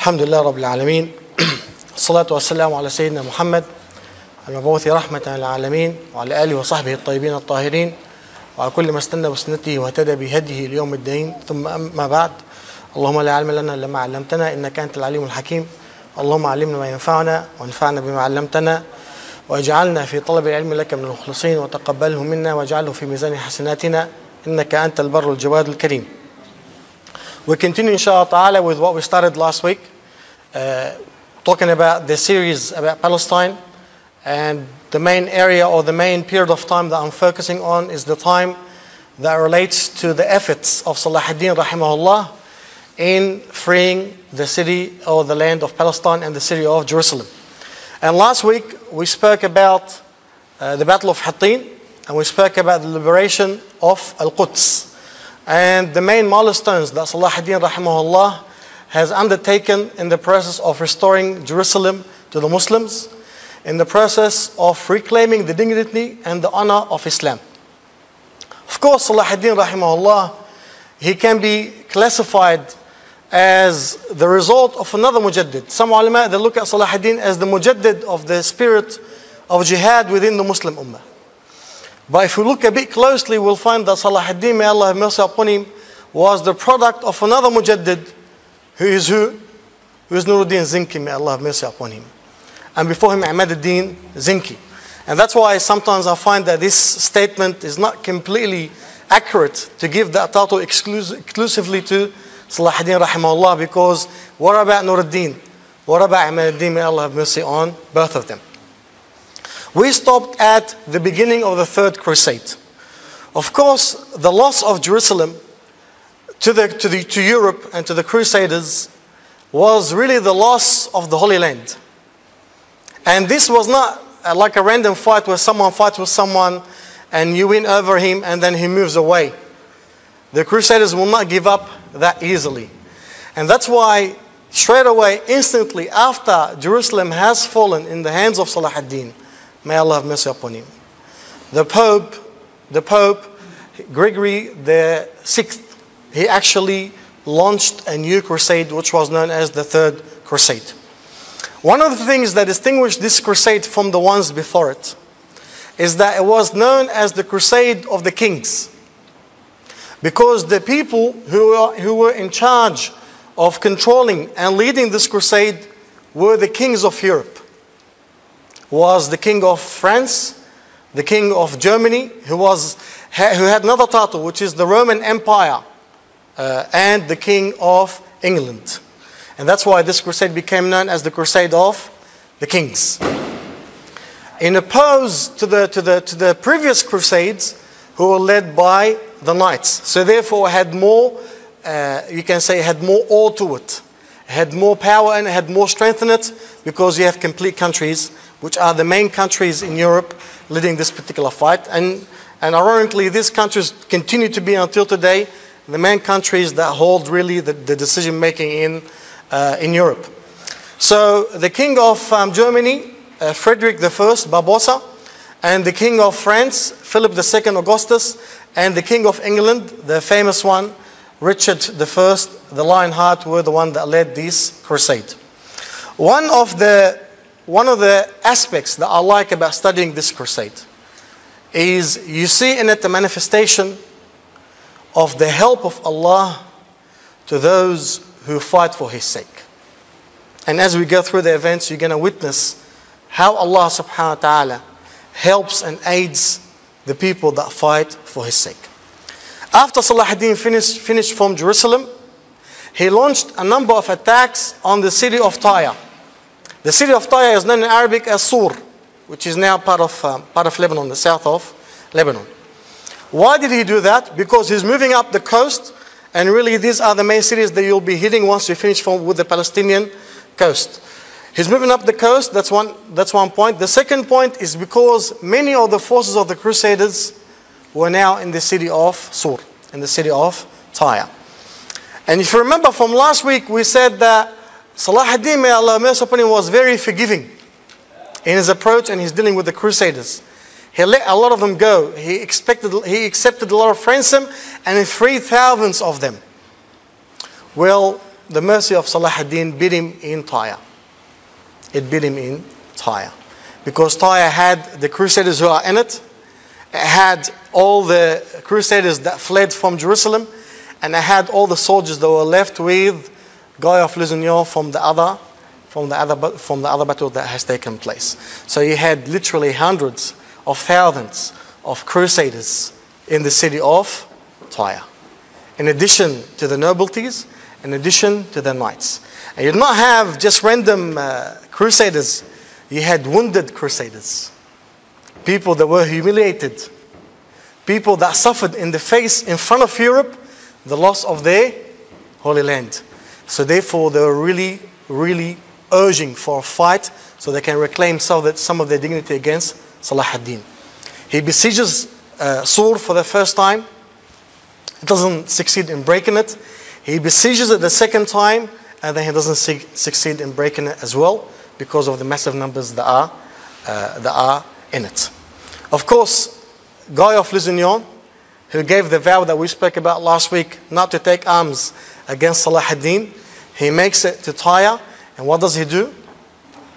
الحمد لله رب العالمين. الصلاة والسلام على سيدنا محمد المبعوث رحمة للعالمين وعلى آله وصحبه الطيبين الطاهرين وعلى كل ما استنى بسنته واهتدى بهديه ليوم الدين. ثم أما بعد اللهم لا علم لنا إلا ما علمتنا إنك أنت العليم الحكيم. اللهم علمنا ما ينفعنا وانفعنا بما علمتنا واجعلنا في طلب العلم لك من المخلصين وتقبله منا واجعله في ميزان حسناتنا إنك أنت البر الجواد الكريم. We continue inshallah ta'ala with what we started last week uh, talking about the series about Palestine and the main area or the main period of time that I'm focusing on is the time that relates to the efforts of Salah ad-Din rahimahullah in freeing the city or the land of Palestine and the city of Jerusalem. And last week we spoke about uh, the Battle of Hattin and we spoke about the liberation of Al-Quds and the main milestones that Salah ad-Din rahimahullah has undertaken in the process of restoring Jerusalem to the Muslims, in the process of reclaiming the dignity and the honor of Islam. Of course, Salah ad-Din rahimahullah, he can be classified as the result of another mujaddid. Some ulama, they look at Salah ad-Din as the mujaddid of the spirit of jihad within the Muslim ummah. But if we look a bit closely, we'll find that Salah ad-Din, may Allah have mercy upon him, was the product of another mujaddid, who is who? Who is Nuruddin Zinki, may Allah have mercy upon him. And before him, Imad ad-Din Zinki. And that's why sometimes I find that this statement is not completely accurate to give that title exclus- exclusively to Salah ad-Din rahimahullah because what about Nuruddin? What about Imad ad-Din, may Allah have mercy on both of them. We stopped at the beginning of the Third Crusade. Of course, the loss of Jerusalem to, the, to, the, to Europe and to the Crusaders was really the loss of the Holy Land. And this was not uh, like a random fight where someone fights with someone and you win over him and then he moves away. The Crusaders will not give up that easily. And that's why, straight away, instantly after Jerusalem has fallen in the hands of Salah ad-Din, May Allah have mercy upon him. The Pope, the Pope, Gregory the Sixth, he actually launched a new crusade which was known as the Third Crusade. One of the things that distinguished this crusade from the ones before it is that it was known as the Crusade of the Kings. Because the people who were, who were in charge of controlling and leading this crusade were the kings of Europe was the king of France, the king of Germany, who, was, who had another title, which is the Roman Empire, uh, and the king of England. And that's why this crusade became known as the Crusade of the Kings. In opposed to the, to the, to the previous crusades, who were led by the knights. So therefore had more, uh, you can say, had more awe to it. Had more power and had more strength in it because you have complete countries which are the main countries in Europe leading this particular fight. And, and ironically, these countries continue to be until today the main countries that hold really the, the decision making in, uh, in Europe. So the king of um, Germany, uh, Frederick I Barbarossa, and the king of France, Philip II Augustus, and the king of England, the famous one, Richard I, the Lionheart, were the one that led this crusade. One of the one of the aspects that I like about studying this crusade is you see in it the manifestation of the help of Allah to those who fight for His sake. And as we go through the events, you're going to witness how Allah subhanahu wa ta'ala helps and aids the people that fight for His sake. After Salah ad-Din finished, finished from Jerusalem, he launched a number of attacks on the city of Tyre. The city of Tyre is known in Arabic as Sur, which is now part of, um, part of Lebanon, the south of Lebanon. Why did he do that? Because he's moving up the coast, and really these are the main cities that you'll be hitting once you finish from, with the Palestinian coast. He's moving up the coast, that's one, that's one point. The second point is because many of the forces of the Crusaders were now in the city of Sur, in the city of Tyre. And if you remember from last week, we said that Salah ad-Din, may Allah mercy upon him, was very forgiving in his approach and his dealing with the Crusaders. He let a lot of them go. He, expected, he accepted a lot of ransom and he freed thousands of them. Well, the mercy of Salah ad-Din beat him in Tyre. It beat him in Tyre. Because Tyre had the crusaders who are in it, it had all the crusaders that fled from Jerusalem, and it had all the soldiers that were left with Guy of Lusignan from the other from the other from the other battle that has taken place. So you had literally hundreds of thousands of crusaders in the city of Tyre. In addition to the nobilities, in addition to the knights. And you did not have just random uh, crusaders, you had wounded crusaders. People that were humiliated. People that suffered in the face, in front of Europe, the loss of their Holy Land. So therefore, they were really, really urging for a fight so they can reclaim some of, some of their dignity against Salah ad-Din. He besieges uh, Sur for the first time. He doesn't succeed in breaking it. He besieges it the second time, and then he doesn't su- succeed in breaking it as well because of the massive numbers that are, uh, that are in it. Of course, Guy of Lusignan, who gave the vow that we spoke about last week not to take arms against Salah ad-Din, he makes it to Tyre, and what does he do?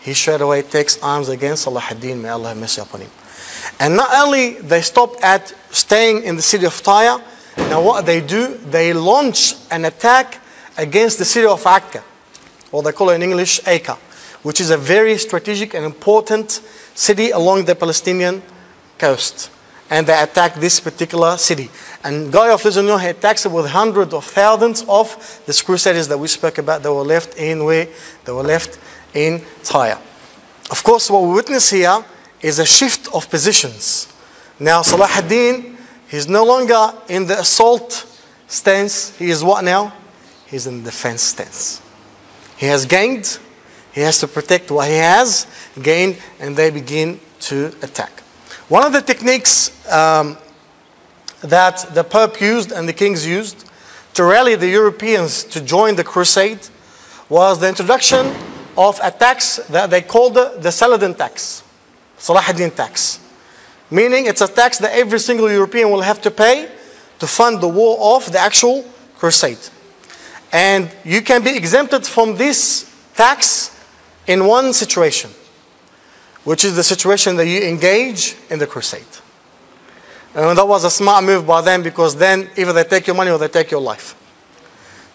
He straight away takes arms against Salah ad-Din, may Allah have mercy upon him. And not only they stop at staying in the city of Tyre, now what they do, they launch an attack against the city of Akka, or they call it in English Acre, which is a very strategic and important city along the Palestinian coast. And they attack this particular city. And Guy of Lusignan he attacks it with hundreds of thousands of the crusaders that we spoke about that were left in where they were left in Tyre. Of course, what we witness here is a shift of positions. Now, Salah ad-Din, he's no longer in the assault stance. He is what now? He's in defense stance. He has gained. He has to protect what he has gained, and they begin to attack. One of the techniques um, that the Pope used and the kings used to rally the Europeans to join the crusade was the introduction of a tax that they called the, the Saladin tax, Salah tax. Meaning it's a tax that every single European will have to pay to fund the war of the actual crusade. And you can be exempted from this tax in one situation, which is the situation that you engage in the crusade. And that was a smart move by them because then either they take your money or they take your life.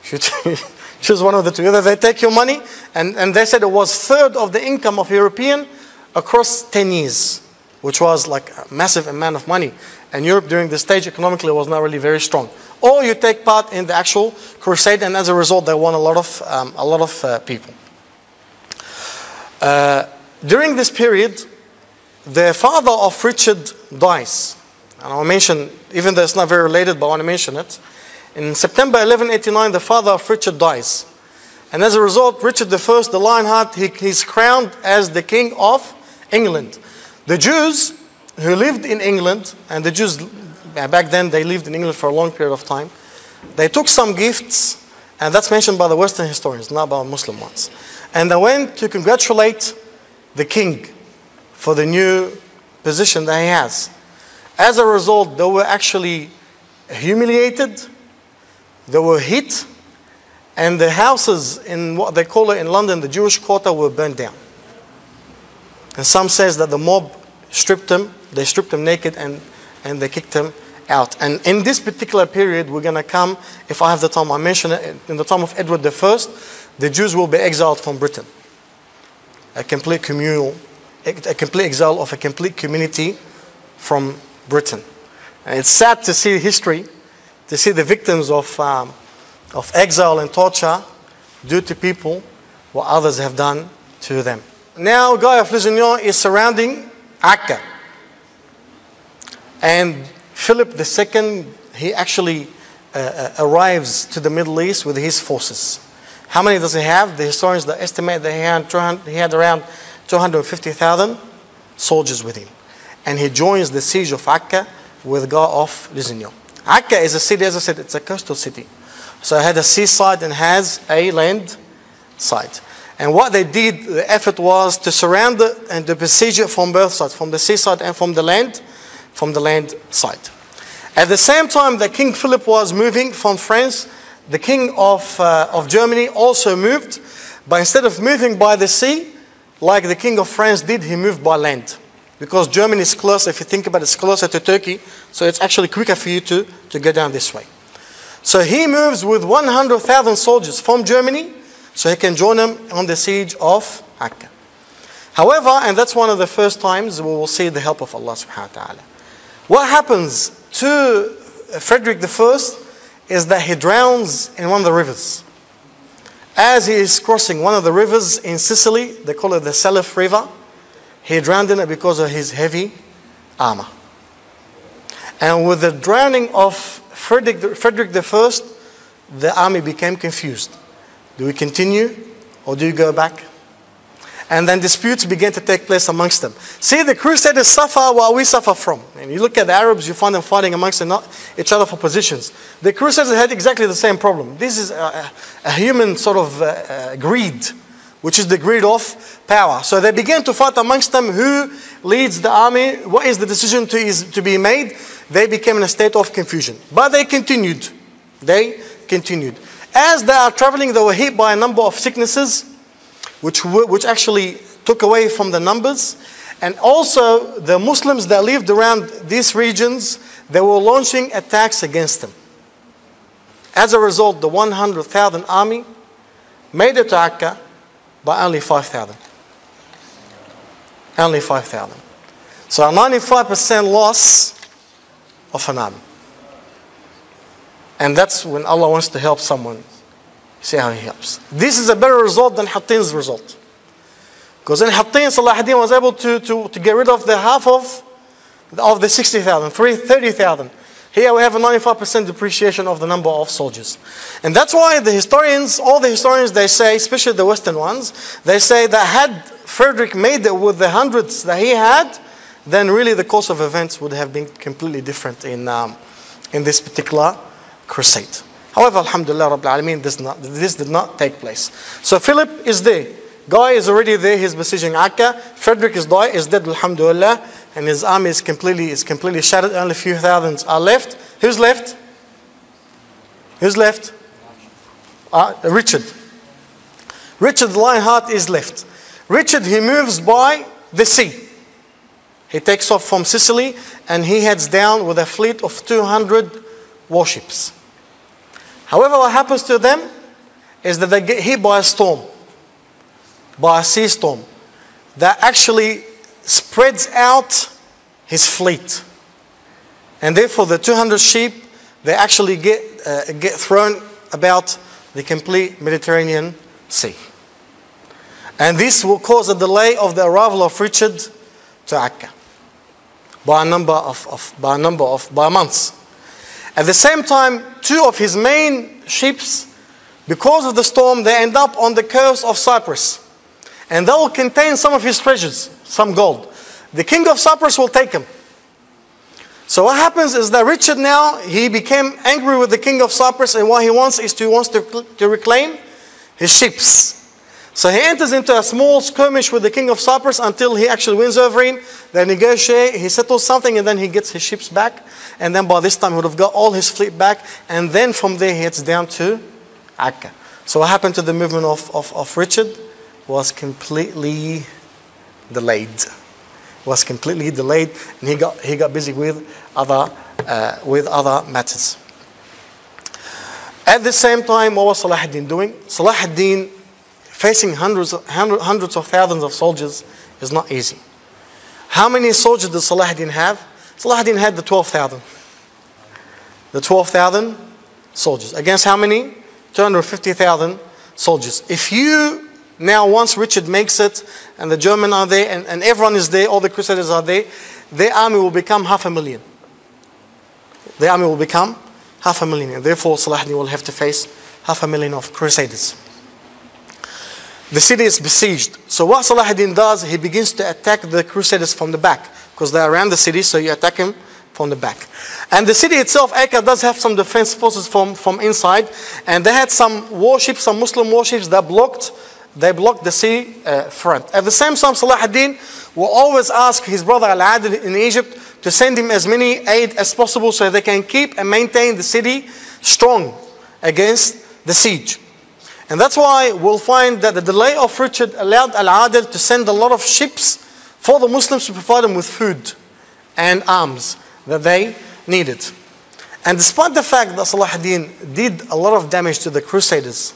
Choose one of the two. Either they take your money, and, and they said it was third of the income of European across 10 years, which was like a massive amount of money. And Europe during this stage economically was not really very strong. Or you take part in the actual crusade, and as a result, they won a lot of um, a lot of uh, people. Uh, during this period, the father of Richard dies. And I'll mention, even though it's not very related, but I want to mention it. In September 1189, the father of Richard dies. And as a result, Richard I, the Lionheart, he, he's crowned as the king of England. The Jews who lived in England, and the Jews back then they lived in England for a long period of time, they took some gifts, and that's mentioned by the Western historians, not by Muslim ones. And they went to congratulate the king for the new position that he has. As a result, they were actually humiliated, they were hit, and the houses in what they call it in London, the Jewish quarter, were burned down. And some says that the mob stripped him, they stripped him naked and, and they kicked him out. And in this particular period, we're going to come, if I have the time, I mention it, in the time of Edward I, the Jews will be exiled from Britain. A complete communal, a complete exile of a complete community from Britain. And it's sad to see history, to see the victims of, um, of exile and torture due to people what others have done to them. Now, Guy of Lusignan is surrounding Akka. And Philip II, he actually uh, uh, arrives to the Middle East with his forces. How many does he have? The historians estimate that he had, he had around 250,000 soldiers with him. And he joins the siege of Akka with Guy of Lusignan. Akka is a city, as I said, it's a coastal city. So it had a seaside and has a land side. And what they did, the effort was to surround it and to besiege it from both sides, from the seaside and from the land, from the land side. At the same time that King Philip was moving from France the king of, uh, of Germany also moved, but instead of moving by the sea, like the king of France did, he moved by land. Because Germany is close, if you think about it, it's closer to Turkey, so it's actually quicker for you to, to go down this way. So he moves with 100,000 soldiers from Germany so he can join them on the siege of Akka. However, and that's one of the first times we will see the help of Allah subhanahu wa ta'ala. What happens to Frederick I is that he drowns in one of the rivers. As he is crossing one of the rivers in Sicily, they call it the Salif River, he drowned in it because of his heavy armor. And with the drowning of Frederick, Frederick I, the army became confused. Do we continue or do we go back? And then disputes began to take place amongst them. See, the Crusaders suffer while we suffer from. And you look at the Arabs, you find them fighting amongst each other for positions. The Crusaders had exactly the same problem. This is a, a human sort of uh, uh, greed, which is the greed of power. So they began to fight amongst them who leads the army, what is the decision to, is, to be made. They became in a state of confusion. But they continued. They continued. As they are traveling, they were hit by a number of sicknesses which, which actually took away from the numbers. And also, the Muslims that lived around these regions, they were launching attacks against them. As a result, the 100,000 army made it to Akka by only 5,000. Only 5,000. So a 95% loss of an army. And that's when Allah wants to help someone. See how he helps. This is a better result than Hattin's result. Because in Hattin, Salahuddin was able to, to, to get rid of the half of, of the 60,000, 30,000. Here we have a 95% depreciation of the number of soldiers. And that's why the historians, all the historians, they say, especially the Western ones, they say that had Frederick made it with the hundreds that he had, then really the course of events would have been completely different in, um, in this particular crusade. However, Alhamdulillah Rabbil Alameen, this, not, this did not take place. So Philip is there. Guy is already there, he's besieging Akka. Frederick is, died, is dead, Alhamdulillah, and his army is completely, is completely shattered. Only a few thousands are left. Who's left? Who's left? Uh, Richard. Richard Lionheart is left. Richard, he moves by the sea. He takes off from Sicily and he heads down with a fleet of 200 warships. However, what happens to them is that they get hit by a storm, by a sea storm, that actually spreads out his fleet. And therefore, the 200 sheep, they actually get, uh, get thrown about the complete Mediterranean Sea. And this will cause a delay of the arrival of Richard to Akka by a number of, of by a number of by months. At the same time, two of his main ships, because of the storm, they end up on the coast of Cyprus. And they will contain some of his treasures, some gold. The king of Cyprus will take them. So what happens is that Richard now, he became angry with the king of Cyprus and what he wants is to, wants to, to reclaim his ships. So he enters into a small skirmish with the king of Cyprus until he actually wins over him. They negotiate, he settles something, and then he gets his ships back. And then by this time, he would have got all his fleet back. And then from there, he heads down to Akka. So what happened to the movement of, of, of Richard was completely delayed. Was completely delayed, and he got he got busy with other uh, with other matters. At the same time, what was Salah ad-Din doing? Salah ad-Din Facing hundreds of, hundreds of thousands of soldiers is not easy. How many soldiers did Salah ad-Din have? Salah ad-Din had the 12,000. The 12,000 soldiers. Against how many? 250,000 soldiers. If you now, once Richard makes it, and the German are there, and, and everyone is there, all the Crusaders are there, their army will become half a million. Their army will become half a million. And therefore, Salah ad-Din will have to face half a million of Crusaders. The city is besieged. So what Salahuddin does, he begins to attack the Crusaders from the back because they're around the city, so you attack him from the back. And the city itself, Akka, does have some defense forces from, from inside, and they had some warships, some Muslim warships that blocked they blocked the sea uh, front. At the same time, Salahuddin will always ask his brother Al-Adil in Egypt to send him as many aid as possible so they can keep and maintain the city strong against the siege. And that's why we'll find that the delay of Richard allowed Al Adil to send a lot of ships for the Muslims to provide them with food and arms that they needed. And despite the fact that Salah ad-Din did a lot of damage to the Crusaders,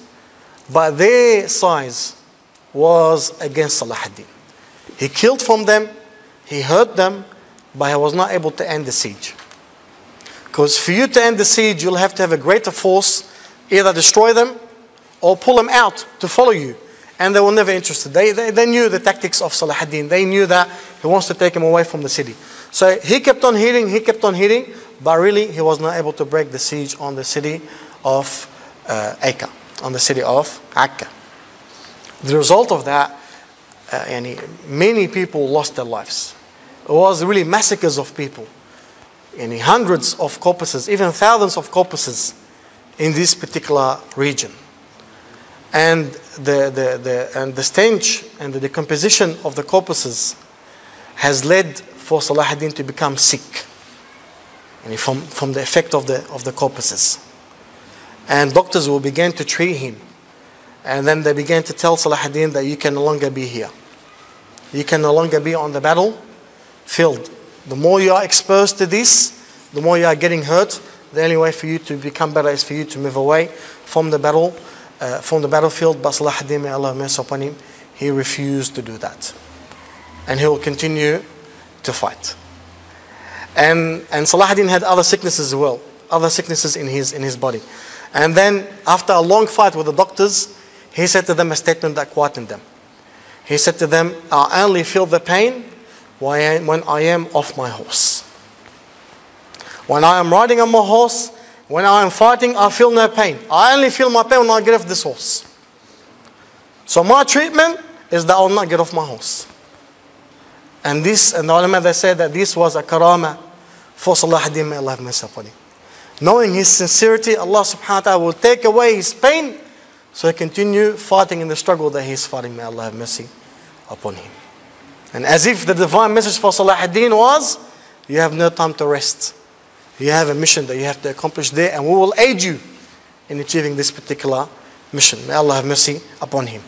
but their size was against Salah ad-Din. He killed from them, he hurt them, but he was not able to end the siege. Because for you to end the siege, you'll have to have a greater force, either destroy them or pull them out to follow you. And they were never interested. They, they, they knew the tactics of Salah ad-Din. They knew that he wants to take him away from the city. So he kept on hitting, he kept on hitting, but really he was not able to break the siege on the city of uh, Akka, on the city of Akka. The result of that, uh, yani, many people lost their lives. It was really massacres of people. Yani, hundreds of corpses, even thousands of corpses in this particular region. And the, the, the, and the stench and the decomposition of the corpses has led for Salah ad-Din to become sick from, from the effect of the, of the corpses. And doctors will begin to treat him. And then they began to tell Salah ad-Din that you can no longer be here. You can no longer be on the battlefield. The more you are exposed to this, the more you are getting hurt. The only way for you to become better is for you to move away from the battle, uh, from the battlefield. But Salah ad-Din, may Allah upon him, he refused to do that. And he will continue to fight. And, and Salah ad-Din had other sicknesses as well, other sicknesses in his, in his body. And then, after a long fight with the doctors, he said to them a statement that quietened them. He said to them, I only feel the pain when I am off my horse. When I am riding on my horse, when I am fighting, I feel no pain. I only feel my pain when I get off this horse. So my treatment is that I will not get off my horse. And this, and the ulama they say that this was a karama for Salah ad-Din, may Allah have mercy upon him. Knowing his sincerity, Allah subhanahu wa ta'ala will take away his pain so he continue fighting in the struggle that he is fighting. May Allah have mercy upon him. And as if the divine message for Salah ad-Din was, you have no time to rest. You have a mission that you have to accomplish there, and we will aid you in achieving this particular mission. May Allah have mercy upon him.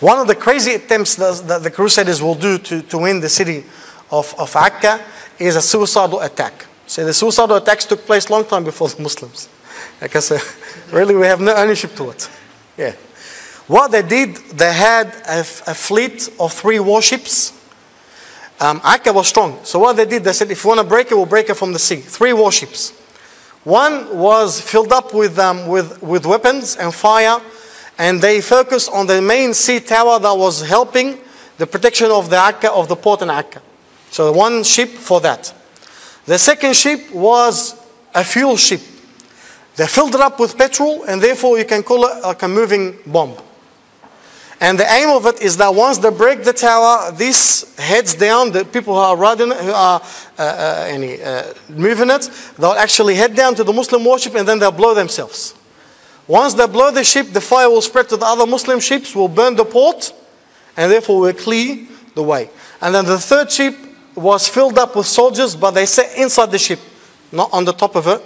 One of the crazy attempts that, the Crusaders will do to, to win the city of, of Akka is a suicidal attack. So the suicidal attacks took place long time before the Muslims. Like I said, really we have no ownership to it. Yeah. What they did, they had a, a fleet of three warships. Um, Akka was strong. So what they did, they said, if you want to break it, we'll break it from the sea. Three warships. One was filled up with, um, with, with weapons and fire and they focused on the main sea tower that was helping the protection of the Akka, of the port in Akka. So one ship for that. The second ship was a fuel ship. They filled it up with petrol, and therefore you can call it like a moving bomb. And the aim of it is that once they break the tower, this heads down. The people who are riding, who are uh, uh, any, uh, moving it, they'll actually head down to the Muslim warship, and then they'll blow themselves. Once they blow the ship, the fire will spread to the other Muslim ships, will burn the port, and therefore will clear the way. And then the third ship was filled up with soldiers, but they sat inside the ship, not on the top of it.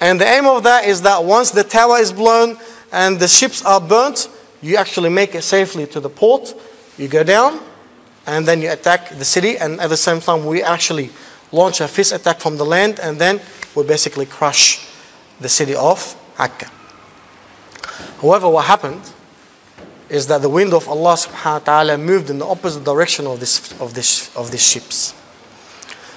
And the aim of that is that once the tower is blown and the ships are burnt, you actually make it safely to the port. You go down, and then you attack the city, and at the same time, we actually launch a fist attack from the land, and then we basically crush the city of Akka. However, what happened is that the wind of Allah subhanahu wa ta'ala moved in the opposite direction of this of this of these ships.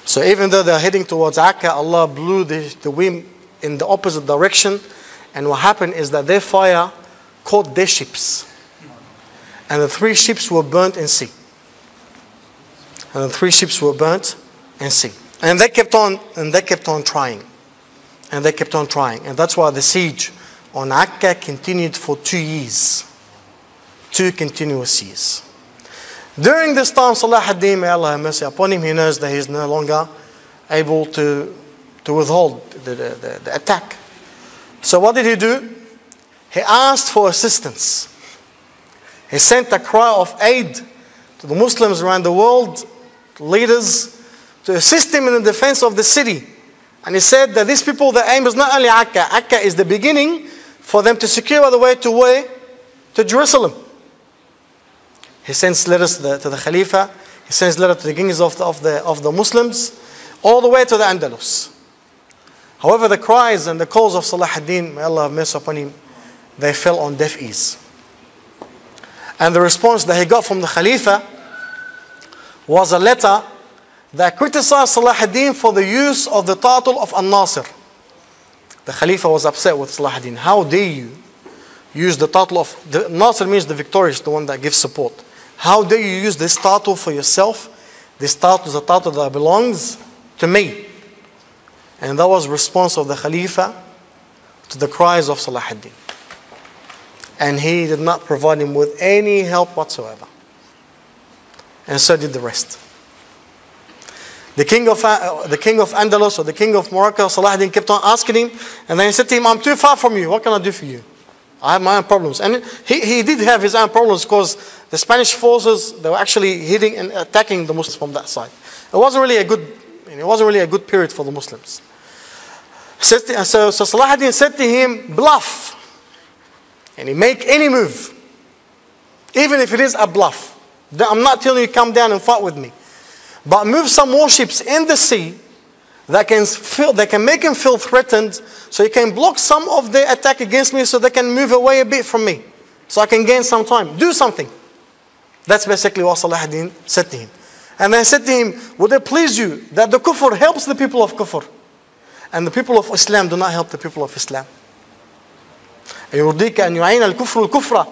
So even though they're heading towards Akka, Allah blew the, the wind in the opposite direction, and what happened is that their fire caught their ships. And the three ships were burnt in sea. And the three ships were burnt in sea. And they kept on and they kept on trying. And they kept on trying. And that's why the siege on Akka continued for two years. Two continuous years. During this time, Salah ad-Din, may Allah have mercy upon him, he knows that he is no longer able to, to withhold the, the, the attack. So what did he do? He asked for assistance. He sent a cry of aid to the Muslims around the world, to leaders, to assist him in the defense of the city And he said that these people, the aim is not only Akka. Akka is the beginning for them to secure the way to where? To Jerusalem. He sends letters to the, to the Khalifa. He sends letters to the kings of the, of, the, of the Muslims, all the way to the Andalus. However, the cries and the calls of Salah ad-Din, may Allah have mercy upon him, they fell on deaf ears. And the response that he got from the Khalifa was a letter that criticized Salah ad-Din for the use of the title of An-Nasir. The Khalifa was upset with Salah ad-Din. How dare you use the title of the Nasir means the victorious, the one that gives support. How dare you use this title for yourself? This title is a title that belongs to me. And that was response of the Khalifa to the cries of Salah ad-Din. And he did not provide him with any help whatsoever. And so did the rest. The king of uh, the king of Andalus or the king of Morocco, Salah ad-Din kept on asking him, and then he said to him, "I'm too far from you. What can I do for you? I have my own problems." And he, he did have his own problems because the Spanish forces they were actually hitting and attacking the Muslims from that side. It wasn't really a good, it wasn't really a good period for the Muslims. So, so Salah said to him, "Bluff, and he make any move, even if it is a bluff. I'm not telling you come down and fight with me." But move some warships in the sea that can feel, that can make him feel threatened, so he can block some of the attack against me, so they can move away a bit from me, so I can gain some time. Do something. That's basically what Salah ad-Din said to him. And then said to him, Would it please you that the kufr helps the people of kufr, and the people of Islam do not help the people of Islam? يرضيك أن يعين الكفر الكفر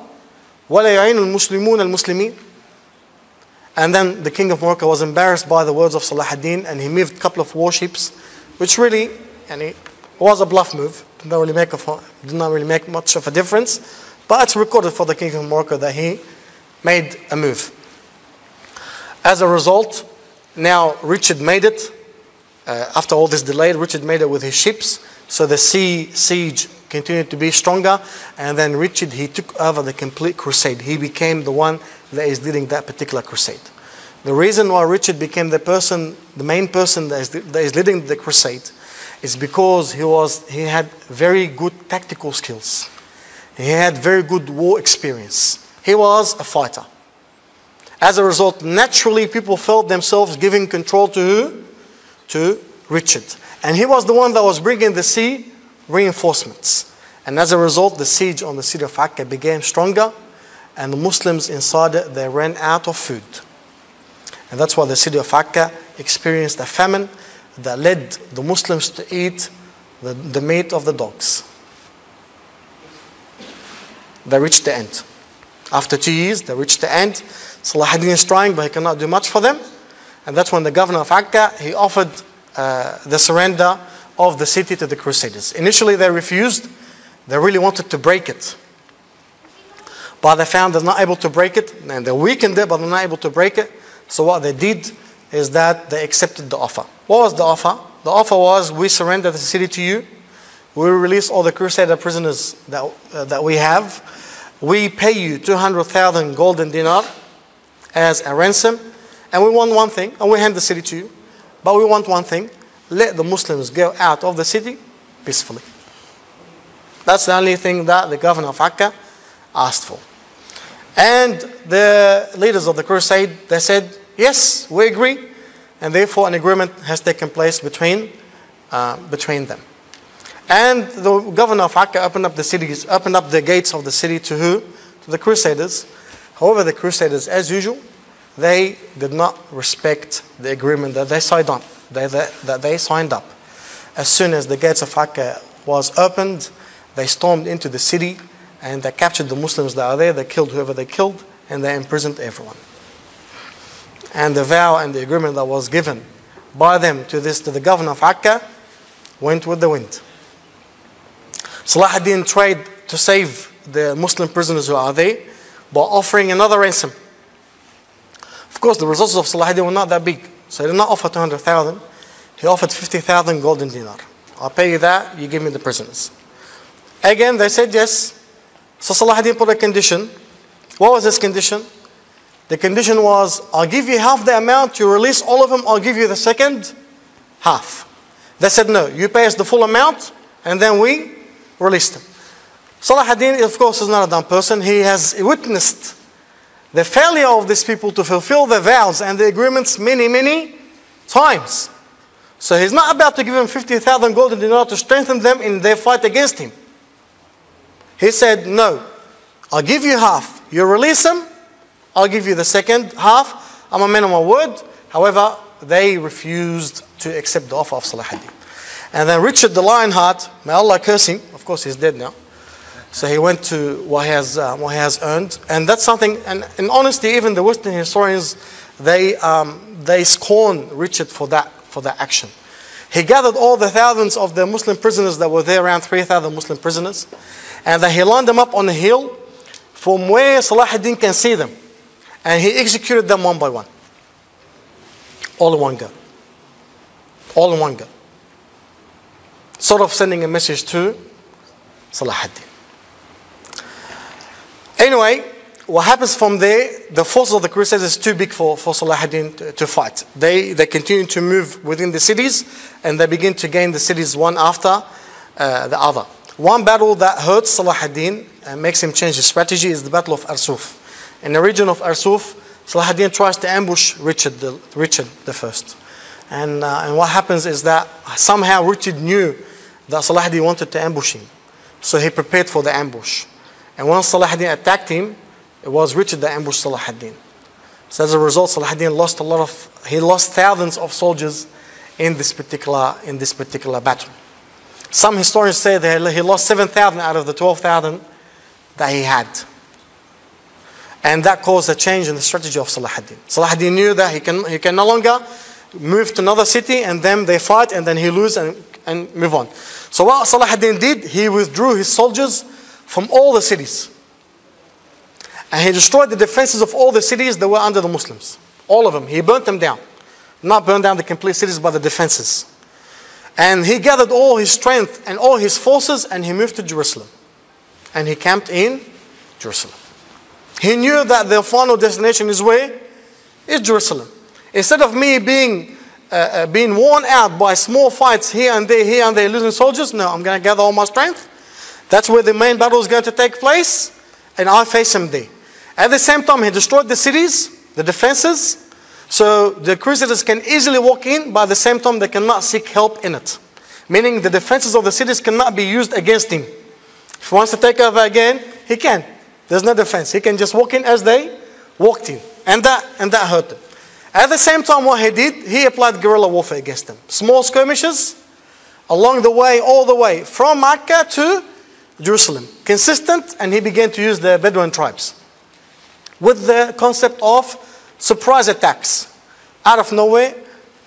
ولا يعين المسلمون المسلمين and then the king of Morocco was embarrassed by the words of Salah ad-Din and he moved a couple of warships, which really yani, was a bluff move. Did not, really make a, did not really make much of a difference. But it's recorded for the king of Morocco that he made a move. As a result, now Richard made it. Uh, after all this delay, Richard made it with his ships. So the sea siege continued to be stronger. And then Richard, he took over the complete crusade. He became the one that is leading that particular crusade. The reason why Richard became the person, the main person that is, that is leading the crusade, is because he was he had very good tactical skills. He had very good war experience. He was a fighter. As a result, naturally people felt themselves giving control to who? To Richard. And he was the one that was bringing the sea reinforcements. And as a result, the siege on the city of Akka became stronger and the Muslims inside it, they ran out of food. And that's why the city of Akka experienced a famine that led the Muslims to eat the, the meat of the dogs. They reached the end. After two years, they reached the end. Salah ad-Din is trying, but he cannot do much for them. And that's when the governor of Akka, he offered uh, the surrender of the city to the Crusaders. Initially, they refused. They really wanted to break it. But they found they're not able to break it, and they weakened it, but they're not able to break it. So what they did is that they accepted the offer. What was the offer? The offer was, we surrender the city to you. We release all the Crusader prisoners that, uh, that we have. We pay you 200,000 golden dinar as a ransom. And we want one thing, and we hand the city to you. But we want one thing. Let the Muslims go out of the city peacefully. That's the only thing that the governor of Akka asked for. And the leaders of the crusade, they said, yes, we agree. And therefore an agreement has taken place between, uh, between them. And the governor of Akka opened up the cities, opened up the gates of the city to who? To the crusaders. However, the crusaders, as usual, they did not respect the agreement that they signed up. They, that, that they signed up. As soon as the gates of Akka was opened, they stormed into the city and they captured the Muslims that are there. They killed whoever they killed, and they imprisoned everyone. And the vow and the agreement that was given by them to this to the governor of Akka went with the wind. Salah ad-Din tried to save the Muslim prisoners who are there by offering another ransom. Of course, the resources of Salah ad-Din were not that big, so he did not offer 200,000. He offered 50,000 golden dinar. I'll pay you that, you give me the prisoners. Again, they said yes. So Salah ad-Din put a condition. What was this condition? The condition was, I'll give you half the amount, you release all of them, I'll give you the second half. They said, no, you pay us the full amount and then we release them. Salah ad-Din, of course, is not a dumb person. He has witnessed the failure of these people to fulfill the vows and the agreements many, many times. So he's not about to give them 50,000 golden dinar to strengthen them in their fight against him. He said, No, I'll give you half. You release them, I'll give you the second half. I'm a man of my word. However, they refused to accept the offer of Salah ad-Din. And then Richard the Lionheart, may Allah curse him, of course he's dead now. So he went to what he has, uh, what he has earned. And that's something, and in honesty, even the Western historians, they, um, they scorn Richard for that, for that action. He gathered all the thousands of the Muslim prisoners that were there, around 3,000 Muslim prisoners, and then he lined them up on a hill from where Salah ad-Din can see them. And he executed them one by one. All in one go. All in one go. Sort of sending a message to Salah ad-Din. Anyway, what happens from there, the forces of the Crusaders is too big for, for Salah ad-Din to, to, fight. They, they continue to move within the cities and they begin to gain the cities one after uh, the other. One battle that hurts Salah ad-Din and makes him change his strategy is the Battle of Arsuf. In the region of Arsuf, Salah ad-Din tries to ambush Richard the, Richard the First. And, uh, and what happens is that somehow Richard knew that Salah ad-Din wanted to ambush him. So he prepared for the ambush. And once Salah ad-Din attacked him, it was Richard that ambushed Salah ad-Din. So as a result, Salah ad-Din lost a lot of, he lost thousands of soldiers in this particular, in this particular battle. Some historians say that he lost 7,000 out of the 12,000 that he had. And that caused a change in the strategy of Salah ad-Din. Salah ad-Din knew that he can, he can no longer move to another city and then they fight and then he lose and, and move on. So what Salah ad-Din did, he withdrew his soldiers from all the cities. And he destroyed the defenses of all the cities that were under the Muslims. All of them. He burnt them down. Not burned down the complete cities, but the defenses. And he gathered all his strength and all his forces and he moved to Jerusalem. And he camped in Jerusalem. He knew that the final destination is Jerusalem. Instead of me being uh, uh, being worn out by small fights here and there, here and there, losing soldiers, no, I'm going to gather all my strength. That's where the main battle is going to take place, and I face him there. At the same time, he destroyed the cities, the defenses, so the Crusaders can easily walk in, but at the same time, they cannot seek help in it. Meaning the defenses of the cities cannot be used against him. If he wants to take over again, he can. There's no defense. He can just walk in as they walked in. And that, and that hurt them. At the same time, what he did, he applied guerrilla warfare against them. Small skirmishes along the way, all the way, from Mecca to Jerusalem. Consistent, and he began to use the Bedouin tribes with the concept of surprise attacks. Out of nowhere,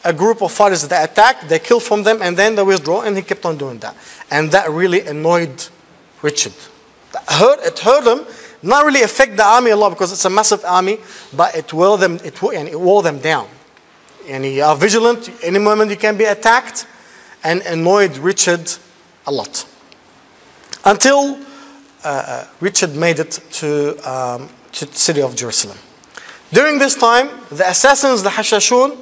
a group of fighters that attack, they kill from them, and then they withdraw, and he kept on doing that. And that really annoyed Richard. It hurt, it hurt him, not really affect the army a lot because it's a massive army, but it wore them, it, and it wore them down. And you are vigilant, any moment you can be attacked, and annoyed Richard a lot. Until uh, Richard made it to, um, to the city of Jerusalem. During this time, the assassins, the Hashashun,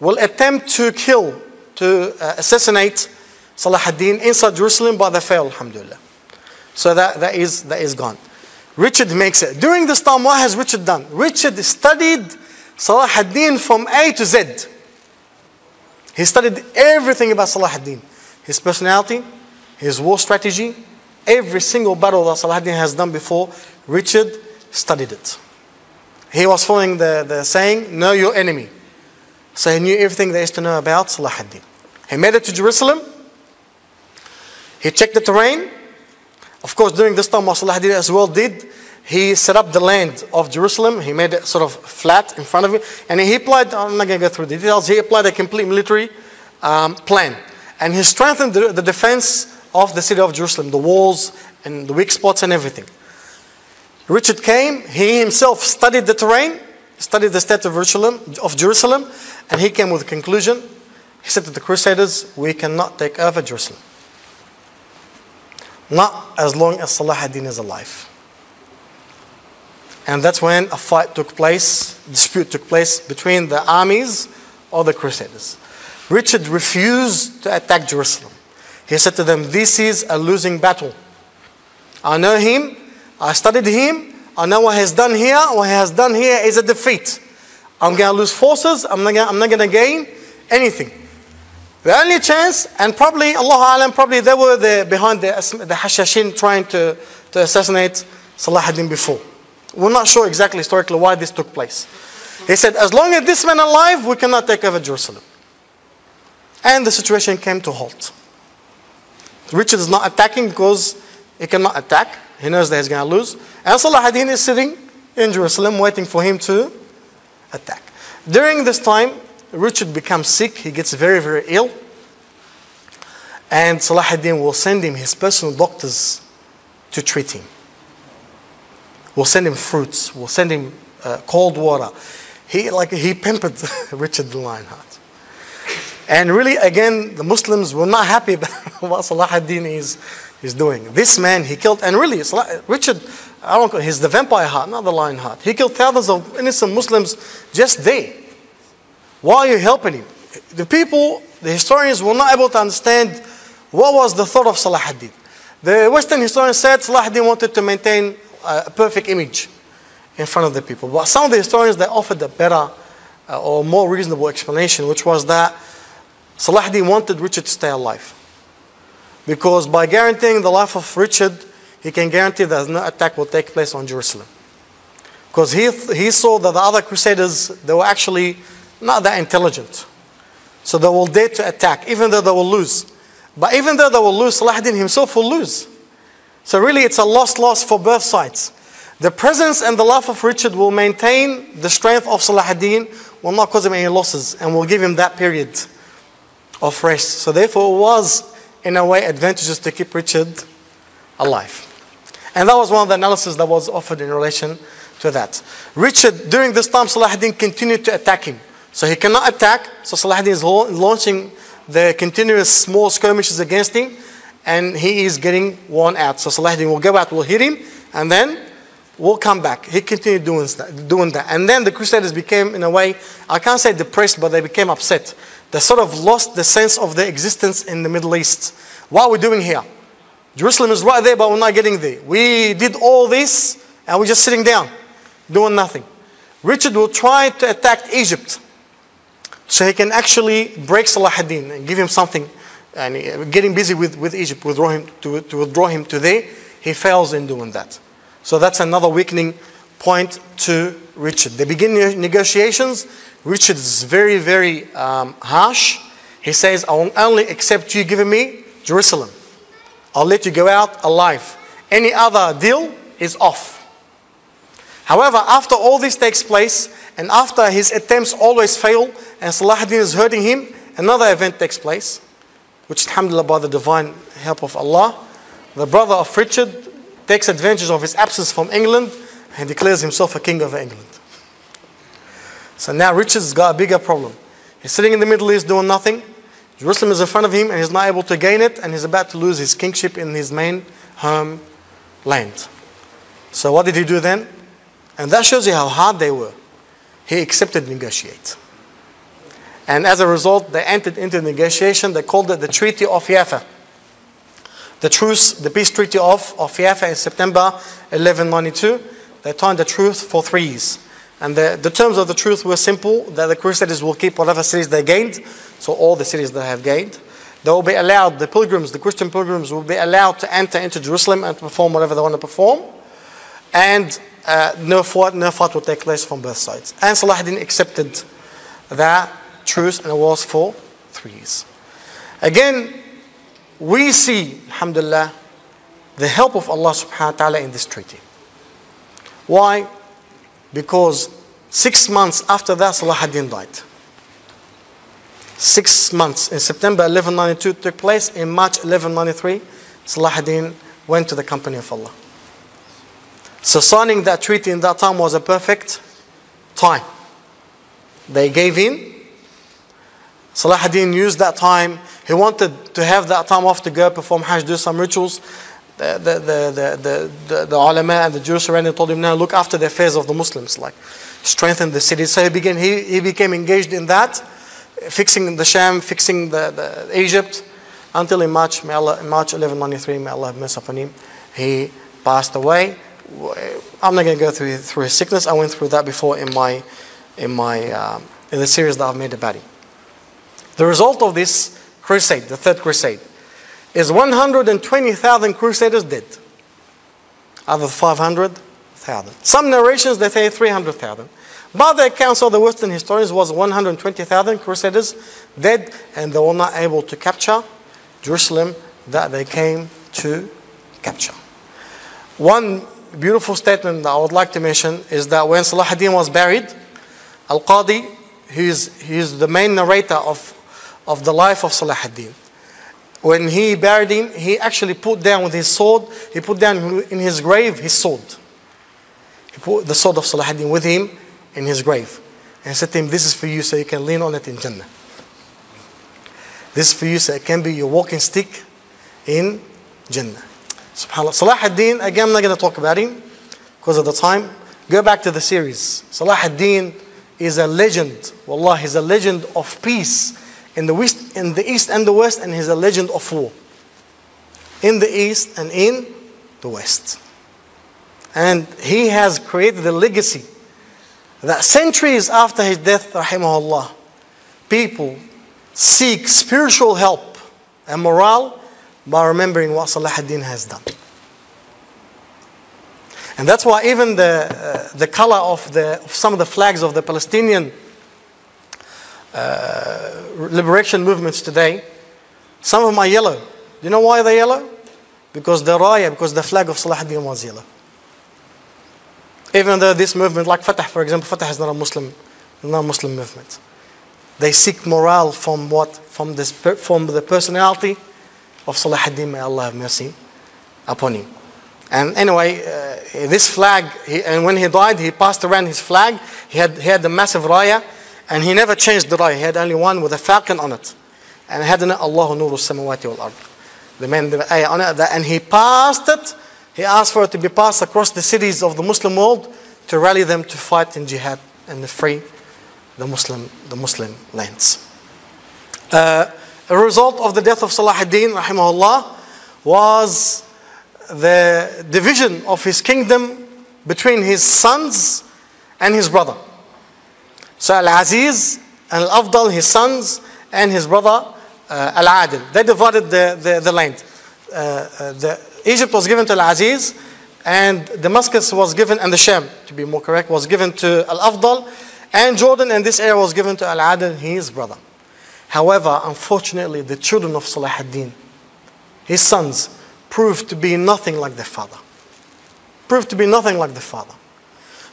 will attempt to kill, to uh, assassinate Salah ad-Din inside Jerusalem, but they fail, alhamdulillah. So that, that, is, that is gone. Richard makes it. During this time, what has Richard done? Richard studied Salah ad-Din from A to Z. He studied everything about Salah ad-Din. His personality, his war strategy, every single battle that Salah ad-Din has done before, Richard studied it. He was following the, the saying, know your enemy. So he knew everything there is to know about Salah ad-Din. He made it to Jerusalem. He checked the terrain. Of course, during this time, what Salah ad-Din as well did, he set up the land of Jerusalem. He made it sort of flat in front of it. And he applied, I'm not going to go through the details, he applied a complete military um, plan. And he strengthened the, the defense of the city of Jerusalem, the walls and the weak spots and everything. Richard came, he himself studied the terrain, studied the state of Jerusalem, of Jerusalem, and he came with a conclusion. He said to the Crusaders, We cannot take over Jerusalem. Not as long as Salah ad-Din is alive. And that's when a fight took place, dispute took place between the armies of the Crusaders. Richard refused to attack Jerusalem. He said to them, This is a losing battle. I know him, I studied him, I know what he has done here. What he has done here is a defeat. I'm going to lose forces, I'm not gonna, I'm not going to gain anything. The only chance, and probably, Allah Alam, probably they were behind the, the Hashashin trying to, to assassinate Salah ad-Din before. We're not sure exactly historically why this took place. He said, as long as this man is alive, we cannot take over Jerusalem. And the situation came to halt. Richard is not attacking because he cannot attack. He knows that he's going to lose. And Salah ad-Din is sitting in Jerusalem waiting for him to attack. During this time, Richard becomes sick. He gets very, very ill. And Salah ad-Din will send him his personal doctors to treat him. We'll send him fruits. We'll send him uh, cold water. He like he pampered Richard the Lionheart. And really, again, the Muslims were not happy about what Salah ad-Din is, is doing. This man, he killed, and really, Salah, Richard, I don't, know, he's the vampire heart, not the lion heart. He killed thousands of innocent Muslims just there. Why are you helping him? The people, the historians were not able to understand what was the thought of Salah ad-Din. The Western historians said Salah ad-Din wanted to maintain a perfect image in front of the people. But some of the historians, they offered a better uh, or more reasonable explanation, which was that Salah ad-Din wanted Richard to stay alive. Because by guaranteeing the life of Richard, he can guarantee that no attack will take place on Jerusalem. Because he, he saw that the other crusaders, they were actually not that intelligent. So they will dare to attack, even though they will lose. But even though they will lose, Salah ad-Din himself will lose. So really it's a lost-loss for both sides. The presence and the life of Richard will maintain the strength of Salah ad-Din, will not cause him any losses, and will give him that period of rest. So therefore it was, in a way, advantageous to keep Richard alive. And that was one of the analysis that was offered in relation to that. Richard, during this time, Salah ad-Din continued to attack him. So he cannot attack, so Salah ad-Din is launching the continuous small skirmishes against him, and he is getting worn out. So Salah ad-Din will go out, will hit him, and then will come back. He continued doing doing that. And then the Crusaders became, in a way, I can't say depressed, but they became upset. They sort of lost the sense of their existence in the Middle East. What are we doing here? Jerusalem is right there, but we're not getting there. We did all this, and we're just sitting down, doing nothing. Richard will try to attack Egypt. So he can actually break Salah ad-Din and give him something. And getting busy with, with Egypt, withdraw him, to, to withdraw him to there, he fails in doing that. So that's another weakening point to Richard. They begin negotiations. Richard is very, very um, harsh. He says, I will only accept you giving me Jerusalem. I'll let you go out alive. Any other deal is off. However, after all this takes place, and after his attempts always fail, and Salah ad-Din is hurting him, another event takes place, which, alhamdulillah, by the divine help of Allah, the brother of Richard takes advantage of his absence from England and declares himself a king of England. So now Richard's got a bigger problem. He's sitting in the Middle East doing nothing. Jerusalem is in front of him and he's not able to gain it and he's about to lose his kingship in his main home land. So what did he do then? And that shows you how hard they were. He accepted negotiate. And as a result, they entered into negotiation. They called it the Treaty of Yafa. The truce, the peace treaty of, of Yafa in September 1192. They timed the truth for three years. And the, the terms of the truth were simple that the Crusaders will keep whatever cities they gained, so all the cities they have gained. They will be allowed, the pilgrims, the Christian pilgrims, will be allowed to enter into Jerusalem and perform whatever they want to perform. And uh, no, fight, no fight will take place from both sides. And Salah ad-Din accepted that truce and it was for three years. Again, we see, alhamdulillah, the help of Allah subhanahu wa ta'ala in this treaty. Why? Because six months after that, Salah ad-Din died. Six months. In September 1192 took place. In March 1193, Salah ad-Din went to the company of Allah. So signing that treaty in that time was a perfect time. They gave in. Salah ad-Din used that time. He wanted to have that time off to go perform Hajj, do some rituals the, the, the, the, the, ulama and the Jews surrounding told him, now look after the affairs of the Muslims, like strengthen the city. So he began, he, he became engaged in that. fixing the Sham, fixing the, the Egypt, until in March, may Allah, in March 1193, may Allah have mercy upon him, he passed away. I'm not going to go through through his sickness. I went through that before in my in my um, in the series that I've made about him. The result of this crusade, the third crusade, is 120,000 crusaders dead. Out of 500,000. Some narrations they say 300,000. By the accounts of the Western historians was 120,000 crusaders dead and they were not able to capture Jerusalem that they came to capture. One beautiful statement that I would like to mention is that when Salah ad-Din was buried, Al-Qadi, he's, he's the main narrator of, of the life of Salah ad-Din. When he buried him, he actually put down with his sword, he put down in his grave his sword. He put the sword of Salah ad-Din with him in his grave. And said to him, This is for you so you can lean on it in Jannah. This is for you so it can be your walking stick in Jannah. SubhanAllah. Salah ad-Din, again, I'm not going to talk about him because of the time. Go back to the series. Salah ad-Din is a legend. Wallah, he's a legend of peace in the west, in the east and the west, and he's a legend of war. In the east and in the west. And he has created a legacy that centuries after his death, rahimahullah, people seek spiritual help and morale by remembering what Salah ad-Din has done. And that's why even the, uh, the color of, the, of some of the flags of the Palestinian liberation movements today, some of them are yellow. Do you know why they're yellow? Because the raya, because the flag of Salah ad-Din was yellow. Even though this movement, like Fatah, for example, Fatah is not a Muslim, not a Muslim movement. They seek morale from what? From, this, from the personality of Salah ad-Din, may Allah have mercy upon him. And anyway, uh, this flag, he, and when he died, he passed around his flag. He had, he had the massive raya, and he never changed the raya. He had only one with a falcon on it. And had in it, Allahu samawati wal ard. The man, the ayah on it, and he passed it. He asked for it to be passed across the cities of the Muslim world to rally them to fight in jihad and to free the Muslim, the Muslim lands. Uh, a result of the death of Salah ad-Din, rahimahullah, was the division of his kingdom between his sons and his brother. So Al-Aziz and Al-Afdal, his sons, and his brother uh, Al-Adil. They divided the, the, the land. Uh, uh, the, Egypt was given to Al-Aziz, and Damascus was given, and the Sham, to be more correct, was given to Al-Afdal, and Jordan and this area was given to Al-Adil, his brother. However, unfortunately, the children of Salah ad-Din, his sons, proved to be nothing like their father. Proved to be nothing like their father.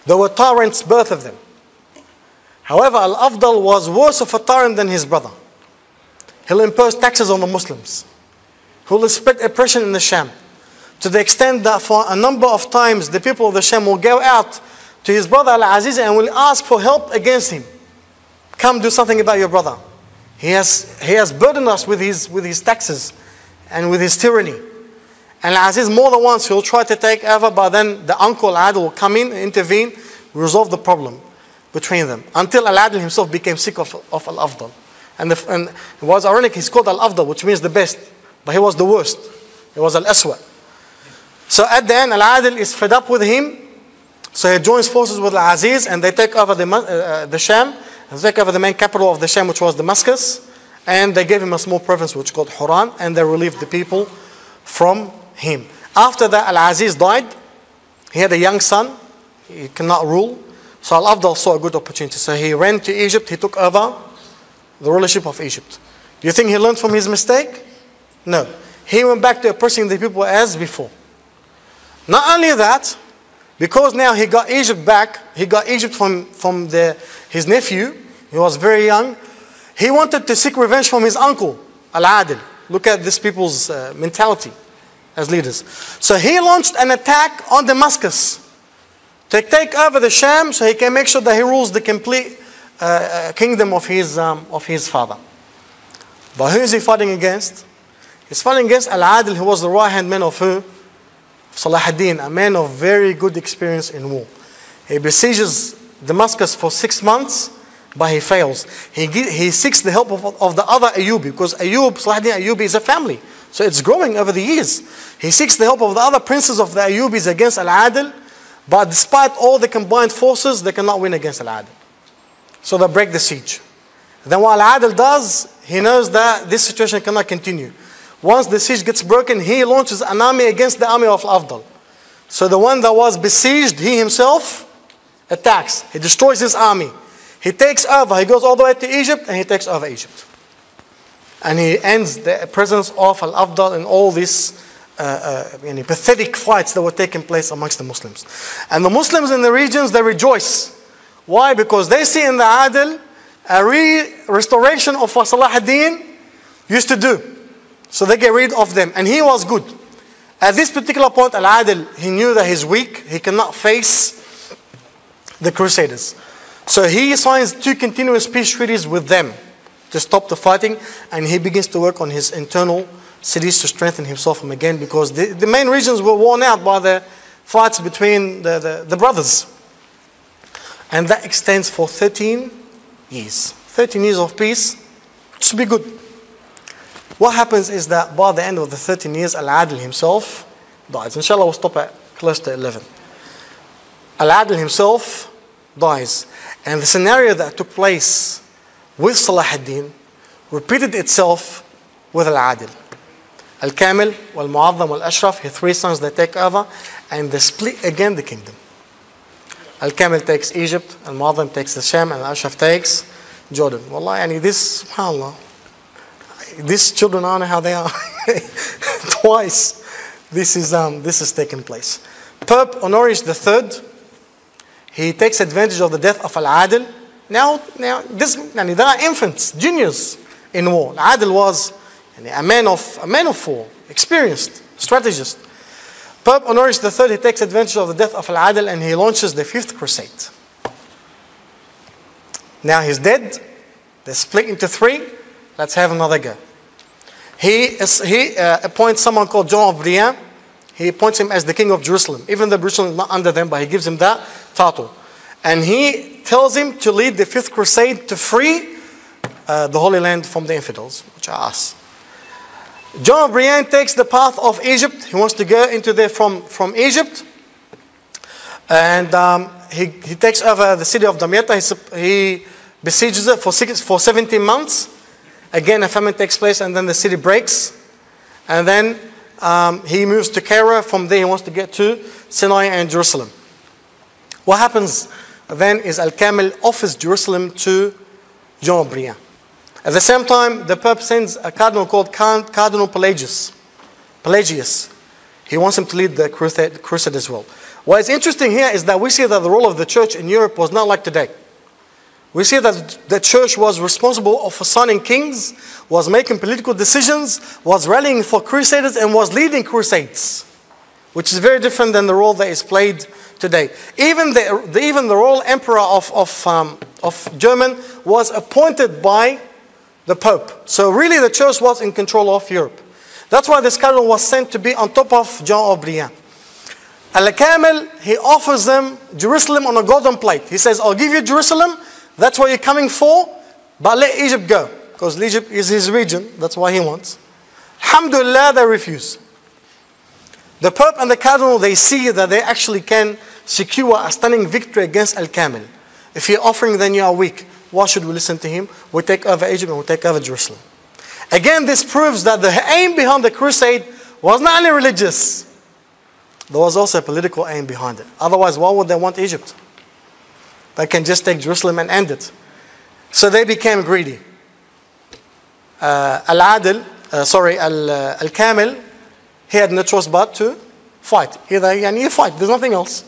There were tyrants, both of them. However, Al-Afdal was worse of a tyrant than his brother. He'll impose taxes on the Muslims. He'll spread oppression in the Sham. To the extent that for a number of times the people of the Sham will go out to his brother Al-Aziz and will ask for help against him. Come do something about your brother. He has, he has burdened us with his, with his taxes and with his tyranny. And Al-Aziz more than once he'll try to take over, but then the uncle Adil will come in, intervene, resolve the problem between them. Until Al Adil himself became sick of, of Al Afdal. And, and it was ironic, he's called Al Afdal, which means the best. But he was the worst. He was Al Aswa. So at the end, Al Adil is fed up with him. So he joins forces with Al Aziz and they take over the, uh, the Sham. They take over the main capital of the Sham, which was Damascus. And they gave him a small province which called Huran. And they relieved the people from him. After that, Al Aziz died. He had a young son. He cannot rule. So Al Afdal saw a good opportunity. So he ran to Egypt. He took over the rulership of Egypt. Do you think he learned from his mistake? No. He went back to oppressing the people as before. Not only that, because now he got Egypt back, he got Egypt from, from the, his nephew, he was very young. He wanted to seek revenge from his uncle, Al Adil. Look at these people's uh, mentality as leaders. So he launched an attack on Damascus to take over the Sham so he can make sure that he rules the complete uh, uh, kingdom of his, um, of his father. But who is he fighting against? He's fighting against Al Adil, who was the right hand man of who? Salah ad-Din, a man of very good experience in war. He besieges Damascus for six months but he fails. He, he seeks the help of, of the other Ayyubi because Ayyub, Salahuddin Ayyubi is a family. So it's growing over the years. He seeks the help of the other princes of the Ayyubis against Al-Adil, but despite all the combined forces, they cannot win against Al-Adil. So they break the siege. Then what Al-Adil does, he knows that this situation cannot continue. Once the siege gets broken, he launches an army against the army of Al-Afdal. So the one that was besieged, he himself attacks. He destroys his army. He takes over. He goes all the way to Egypt and he takes over Egypt. And he ends the presence of Al-Afdal in all these uh, uh, pathetic fights that were taking place amongst the Muslims. And the Muslims in the regions, they rejoice. Why? Because they see in the Adil a re- restoration of what Salah ad-Din used to do. So they get rid of them. And he was good. At this particular point, Al-Adil, he knew that he's weak. He cannot face the Crusaders. So he signs two continuous peace treaties with them to stop the fighting. And he begins to work on his internal cities to strengthen himself again because the, the main regions were worn out by the fights between the, the, the brothers. And that extends for 13 years. 13 years of peace should be good. What happens is that by the end of the 13 years, Al Adil himself dies. Inshallah, we'll stop at close to 11. Al Adil himself dies. And the scenario that took place with Salah ad-Din repeated itself with Al Adil. Al Kamil, Wal Mu'azzam, Wal Ashraf, his three sons, they take over and they split again the kingdom. Al Kamil takes Egypt, Al Mu'azzam takes the Sham, and Al Ashraf takes Jordan. Wallah, yani this, subhanAllah, these children, I know how they are. Twice this is, um, this is taking place. Pope Honorius III, he takes advantage of the death of Al-Adil. Now, now this, yani, there are infants, juniors in war. Al-Adil was a, man of, a man of war, experienced, strategist. Pope Honorius III, he takes advantage of the death of Al-Adil and he launches the fifth crusade. Now he's dead. They split into three. Let's have another go. He, is, he uh, appoints someone called John of Brienne. He appoints him as the king of Jerusalem. Even though Jerusalem is not under them, but he gives him that title. And he tells him to lead the fifth crusade to free uh, the Holy Land from the infidels, which are us. John of Brienne takes the path of Egypt. He wants to go into there from, from Egypt. And um, he, he takes over the city of Damietta. He, he besieges it for, six, for 17 months. Again, a famine takes place, and then the city breaks. And then um, he moves to Cairo. From there, he wants to get to Sinai and Jerusalem. What happens then is Al Kamil offers Jerusalem to John of. At the same time, the Pope sends a cardinal called Cardinal Pelagius. Pelagius. He wants him to lead the crusade, crusade as well. What is interesting here is that we see that the role of the church in Europe was not like today. We see that the church was responsible for signing kings, was making political decisions, was rallying for crusaders, and was leading crusades, which is very different than the role that is played today. Even the, even the royal emperor of of, um, of German was appointed by the Pope. So really, the church was in control of Europe. That's why this cardinal was sent to be on top of John of. Al-Kamil, he offers them Jerusalem on a golden plate. He says, I'll give you Jerusalem, that's what you're coming for, but let Egypt go. Because Egypt is his region, that's what he wants. Alhamdulillah, they refuse. The Pope and the Cardinal, they see that they actually can secure a stunning victory against Al-Kamil. If you're offering, then you are weak. Why should we listen to him? We take over Egypt and we take over Jerusalem. Again, this proves that the aim behind the crusade was not only religious, there was also a political aim behind it. Otherwise, why would they want Egypt? They can just take Jerusalem and end it. So they became greedy. Uh, Al Adil, uh, sorry, Al uh, Al Kamil, he had no choice but to fight. Either and you fight, there's nothing else.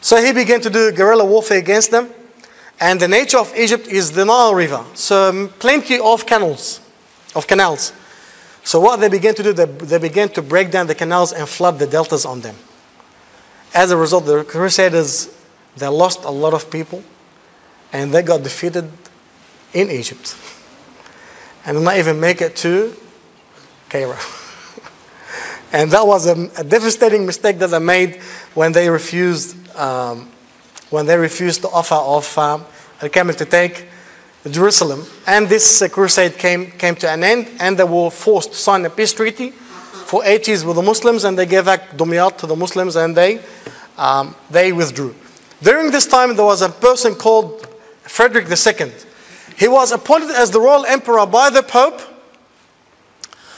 So he began to do guerrilla warfare against them. And the nature of Egypt is the Nile River, so um, plenty of canals, of canals. So what they began to do, they, they began to break down the canals and flood the deltas on them. As a result, the Crusaders they lost a lot of people, and they got defeated in Egypt, and did not even make it to Cairo. and that was a, a, devastating mistake that they made when they refused um, when they refused the offer of um, Al-Kamil to take Jerusalem, and this uh, crusade came, came to an end, and they were forced to sign a peace treaty for eight years with the Muslims, and they gave back Dumyat to the Muslims, and they, um, they withdrew. During this time, there was a person called Frederick II. He was appointed as the royal emperor by the Pope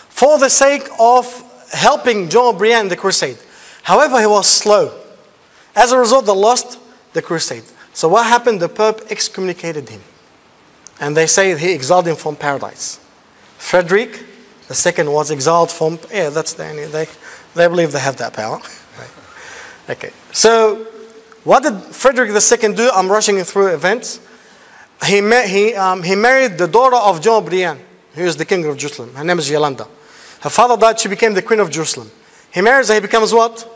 for the sake of helping John Brienne in the crusade. However, he was slow. As a result, they lost the crusade. So what happened? The Pope excommunicated him. And they say he exiled him from paradise. Frederick the second was exiled from, yeah, that's the, they, they believe they have that power. Okay. So, what did Frederick II do? I'm rushing through events. He, met, he, um, he married the daughter of John Brienne, who is the king of Jerusalem. Her name is Yolanda. Her father died, she became the queen of Jerusalem. He marries her, he becomes what?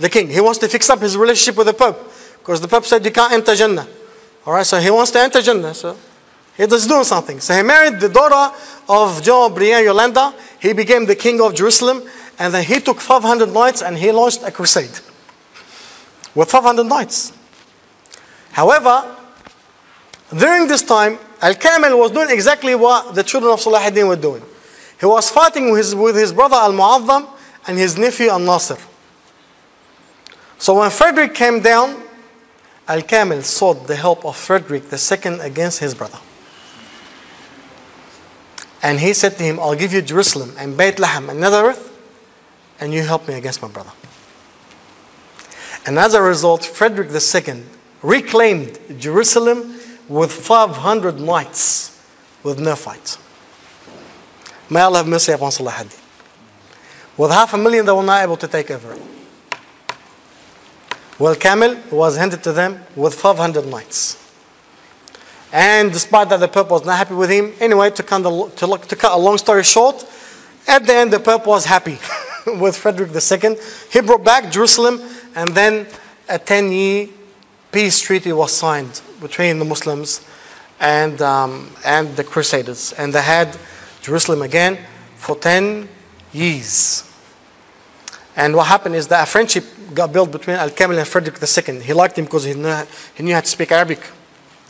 The king. He wants to fix up his relationship with the Pope. Because the Pope said you can't enter Jannah. Alright, so he wants to enter Jannah. So he was doing something. So he married the daughter of John Brienne Yolanda. He became the king of Jerusalem. And then he took 500 knights and he launched a crusade with 500 knights. However, during this time, Al Kamil was doing exactly what the children of Salah ad-Din were doing. He was fighting with his, with his brother Al Mu'azzam and his nephew Al Nasir. So when Frederick came down, Al Kamil sought the help of Frederick II against his brother. And he said to him, I'll give you Jerusalem and Beit Lahem and Nazareth, and you help me against my brother. And as a result, Frederick II reclaimed Jerusalem with 500 knights with no. May Allah have mercy upon Salah ad-Din. With half a million, they were not able to take over. Well, Kamil was handed to them with 500 knights. And despite that, the Pope was not happy with him. Anyway, to, cut to, to cut a long story short, at the end, the Pope was happy with Frederick II. He brought back Jerusalem, and then a 10 year peace treaty was signed between the Muslims and, um, and the Crusaders. And they had Jerusalem again for 10 years. And what happened is that a friendship got built between Al Kamil and Frederick II. He liked him because he knew, he knew how to speak Arabic.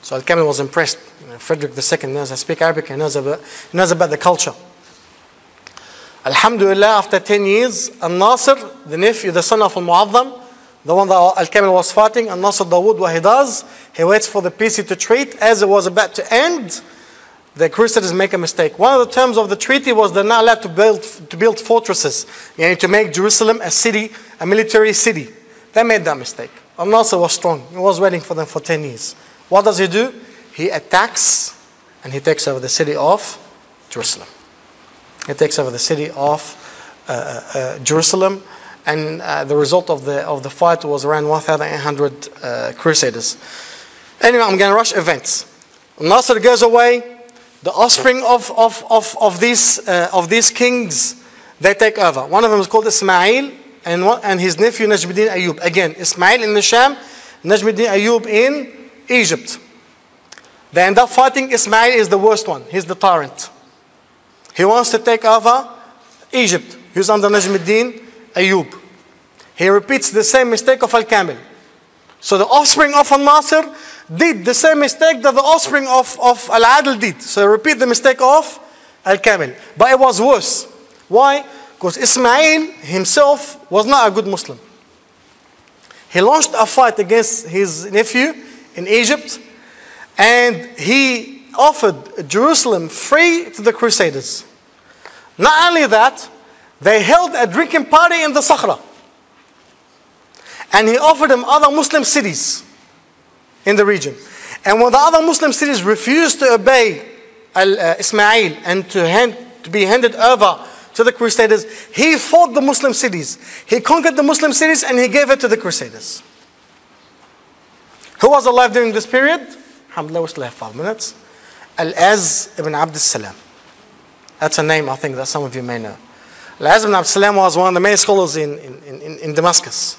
So Al Kamil was impressed. Frederick II knows how to speak Arabic and knows about, knows about the culture. Alhamdulillah, after 10 years, Al Nasir, the nephew, the son of Al Mu'azzam, the one that Al Kamil was fighting, Al Nasir Dawood, what he does, he waits for the peace to treat. As it was about to end, the Crusaders make a mistake. One of the terms of the treaty was they're not allowed to build, to build fortresses, yani to make Jerusalem a city, a military city. They made that mistake. Al Nasir was strong. He was waiting for them for 10 years. What does he do? He attacks and he takes over the city of Jerusalem. He takes over the city of uh, uh, uh Jerusalem, and uh, the result of the of the fight was around 1,800 uh, crusaders. Anyway, I'm going to rush events. Al Nasir goes away. The offspring of of of, of these uh, of these kings they take over. One of them is called Ismail, and one, and his nephew Najmuddin Ayub. Again, Ismail in the Sham, Najmuddin Ayub in Egypt. They end up fighting. Ismail is the worst one. He's the tyrant. He wants to take over Egypt. He's under Najmuddin Ayub. He repeats the same mistake of Al Kamil. So the offspring of Al Nasir did the same mistake that the offspring of, of Al Adil did. So repeat the mistake of Al Kamil. But it was worse. Why? Because Ismail himself was not a good Muslim. He launched a fight against his nephew in Egypt and he offered Jerusalem free to the Crusaders. Not only that, they held a drinking party in the Sahara. And he offered them other Muslim cities in the region. And when the other Muslim cities refused to obey uh, Ismail and to, hand, to be handed over to the Crusaders, he fought the Muslim cities. He conquered the Muslim cities and he gave it to the Crusaders. Who was alive during this period? Alhamdulillah, we still have five minutes. Al-Izz ibn Abd salam That's a name I think that some of you may know. Al-Izz ibn Abd salam was one of the main scholars in, in, in, in Damascus.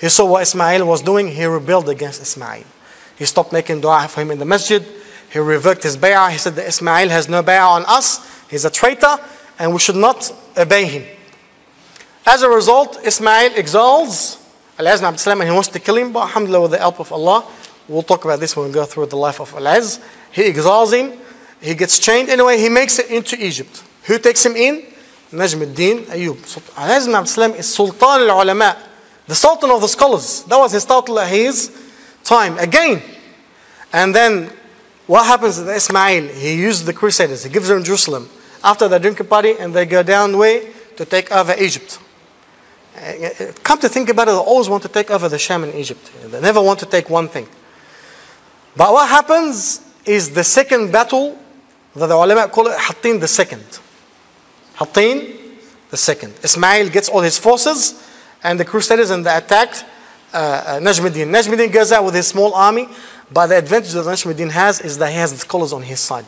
He saw what Ismail was doing, he rebelled against Ismail. He stopped making dua for him in the masjid. He revoked his bay'ah. He said that Ismail has no bay'ah on us. He's a traitor and we should not obey him. As a result, Ismail exiles Al-Izz and he wants to kill him, but alhamdulillah with the help of Allah, We'll talk about this when we go through the life of Al-Izz. He exiles him. He gets chained. Anyway, he makes it into Egypt. Who takes him in? Najm al-Din Ayub. Al-Izz is Sultan al-Ulama. The Sultan of the scholars. That was his title at his time. Again. And then what happens to Ismail? He uses the Crusaders. He gives them Jerusalem. After the drinking party and they go down the way to take over Egypt. Uh, come to think about it, they always want to take over the Sham in Egypt. They never want to take one thing. But what happens is the second battle that the ulama call it Hattin the second. Hattin the second. Ismail gets all his forces and the Crusaders and the attacked uh, uh, Najmuddin. Najmuddin goes out with his small army, but the advantage that Najmuddin has is that he has the scholars on his side.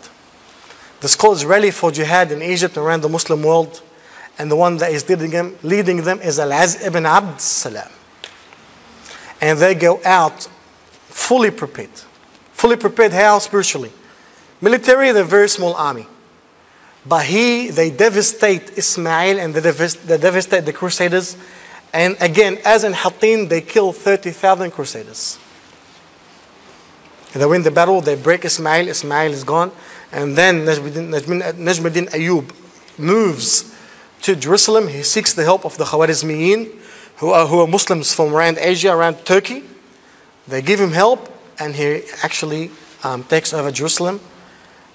The scholars rally for jihad in Egypt and around the Muslim world, and the one that is leading them, leading them is Al-Izz ibn Abd Salam. And they go out fully prepared. Fully prepared how? Spiritually. Military, they're a very small army. But he, they devastate Ismail and they, devast, they devastate the Crusaders. And again, as in Hattin, they kill 30,000 Crusaders. They win the battle, they break Ismail, Ismail is gone. And then Najmuddin Ayub moves to Jerusalem. He seeks the help of the Khawarizmiyin, who are, who are Muslims from around Asia, around Turkey. They give him help, and he actually um, takes over Jerusalem.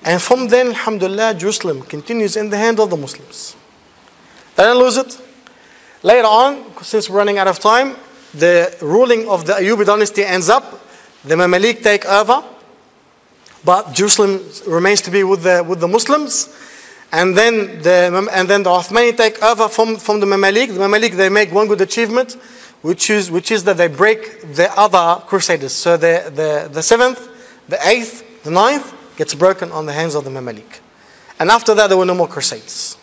And from then, Alhamdulillah, Jerusalem continues in the hand of the Muslims. They don't lose it. Later on, since we're running out of time, the ruling of the Ayyubi dynasty ends up. The Mamalik take over, but Jerusalem remains to be with the, with the Muslims. And then the and then the Uthmani take over from, from the Mamalik. The Mamalik they make one good achievement, which is which is that they break the other crusaders. So the the, the seventh, the eighth, the ninth gets broken on the hands of the Mamalik. And after that there were no more crusades.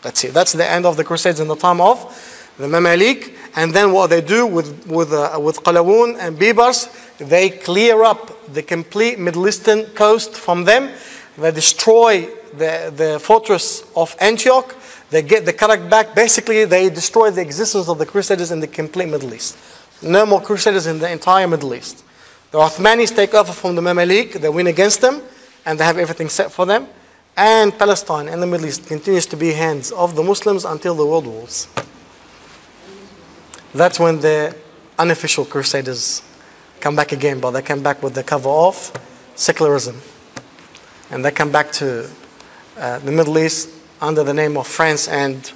That's it. That's the end of the crusades in the time of the Mamalik. And then what they do with with uh, with Qalawun and Bibars, they clear up the complete Middle Eastern coast from them. They destroy the, the fortress of Antioch. They get the Karak back. Basically, they destroy the existence of the Crusaders in the complete Middle East. No more Crusaders in the entire Middle East. The Ottomans take over from the Mamalik. They win against them, and they have everything set for them. And Palestine and the Middle East continues to be hands of the Muslims until the world wars. That's when the unofficial Crusaders come back again, but they come back with the cover of secularism. And they come back to uh, the Middle East under the name of France and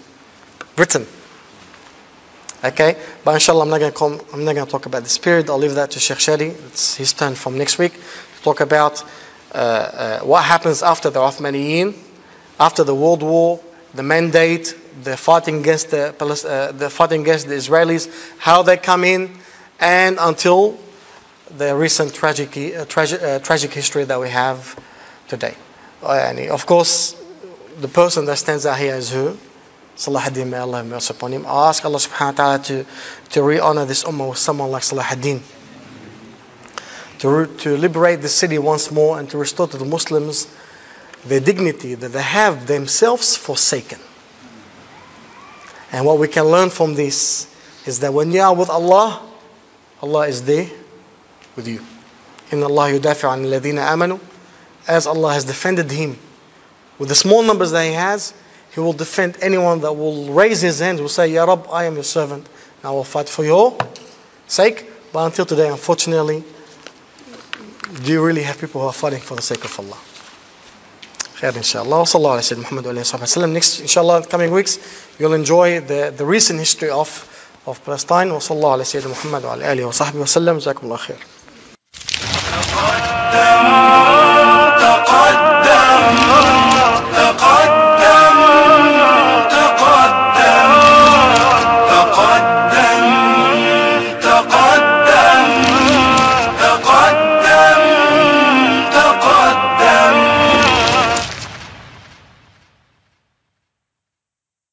Britain. Okay, but inshallah, I'm not going to come, I'm not going to talk about this period. I'll leave that to Sheikh Shadi. It's his turn from next week to talk about uh, uh, what happens after the Uthmaniyin, after the World War, the mandate, the fighting against the, uh, the fighting against the Israelis, how they come in, and until the recent tragic, uh, tragic, uh, tragic history that we have today. And Of course, the person that stands out here is who? Salahuddin, may Allah have mercy upon him. I ask Allah subhanahu wa ta'ala to, to re-honor this ummah with someone like Salahuddin. To, to liberate the city once more and to restore to the Muslims the dignity that they have themselves forsaken. And what we can learn from this is that when you are with Allah, Allah is there with you. In Allah yudafi an ladina amanu. As Allah has defended him with the small numbers that he has, he will defend anyone that will raise his hand, will say, Ya Rab, I am your servant, and I will fight for your sake. But until today, unfortunately, do you really have people who are fighting for the sake of Allah? خير إن شاء الله. وصلى الله على سيدنا محمد وعلى آله وسلم. Next إن شاء الله coming weeks you'll enjoy the, the recent history of of Palestine. وصلى الله على سيدنا محمد وعلى آله وصحبه وسلم. جزاكم الله خير.